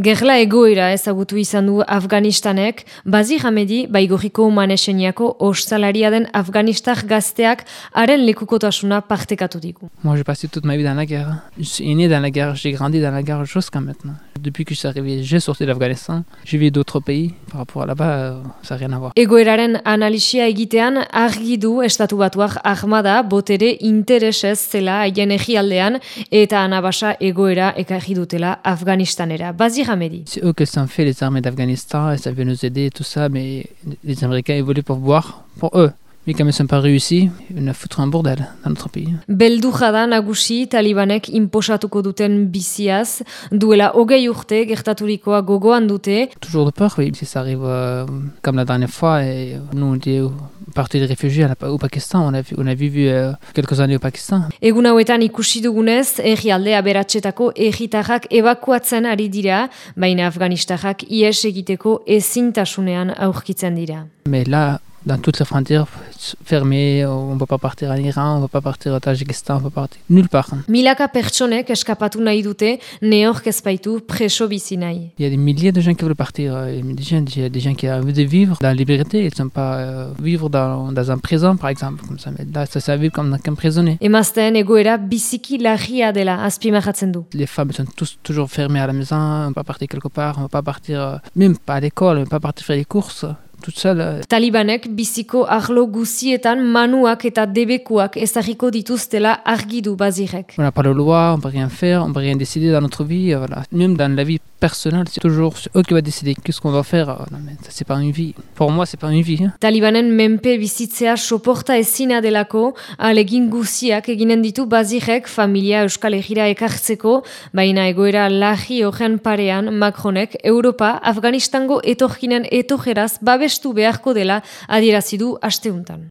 Gerla egoera ezagutu izan du Afganistanek, Bazir Hamedi, baigoriko humaneseniako ostalaria den Afganistak gazteak haren lekukotasuna partekatu digu. Moi, j'ai passé toute ma vie dans la guerre. Je suis né dans la guerre, j'ai grandi dans la guerre jusqu'à maintenant. Depuis que je suis arrivé, j'ai sorti d'Afghanistan. J'ai vu d'autres pays. Par rapport à là-bas, euh, ça n'a rien à voir. Egoeraren analisia egitean argi du estatu batuak ahmada botere interesez zela haien egialdean eta anabasa egoera ekarri dutela Afganistanera. Bazir Hamedi. C'est eux qui sont fait les armées d'Afghanistan et ça veut nous aider et tout ça, mais les Américains ils voulaient pour boire pour eux. Mais comme ils n'ont pas réussi, ils nous foutent un bordel dans notre pays. Belduja da nagusi talibanek inposatuko duten biziaz, duela hogei urte gertaturikoa gogoan dute, Toujours de peur, oui. Si ça arrive euh, comme la dernière fois, et nous on était partis de réfugiés au Pakistan, on a, on a vécu euh, quelques années au Pakistan. Egun hauetan ikusi dugunez, errialde aberatsetako erritarrak ebakuatzen ari dira, baina Afganistarrak ies egiteko ezintasunean aurkitzen dira. Mais là, dans toutes les frontières fermées, on ne peut pas partir en Iran, on ne peut pas partir au Tadjikistan, on ne peut pas partir nulle part. Milaka pertsonek eskapatu nahi dute, neork ezpaitu preso bizi nahi. Il y a des milliers de gens qui veulent partir. euh, Il y a des gens, qui ont envie de vivre dans la liberté. Ils ne sont pas euh, vivre dans, dans un prison, par exemple. Comme ça. Mais là, ça, ça vivre comme un prisonnier. Emazteen egoera biziki larria dela azpimarratzen du. Les femmes sont tous toujours fermées à la maison. On ne peut pas partir quelque part. On ne peut pas partir, euh, même pas à l'école. On ne peut pas partir faire des courses. Seule. euh, Talibanek biziko arlo guzietan manuak eta debekuak ezagiko dituztela argi du bazirek. On n'a pas de loi, on peut rien faire, on peut rien décider dans notre vie. Voilà. Même dans la vie personnelle, c'est toujours eux qui vont décider qu'est-ce qu'on va faire. Non, mais ça, c'est pas une vie. Pour moi, c'est pas une vie. hein. Talibanen menpe bizitzea soporta ezina delako, alegin guziak eginen ditu bazirek familia Euskal Herriera ekartzeko, baina egoera lahi horren parean Macronek Europa Afganistango etorkinen etorgeraz babestu beharko dela adierazi du asteuntan.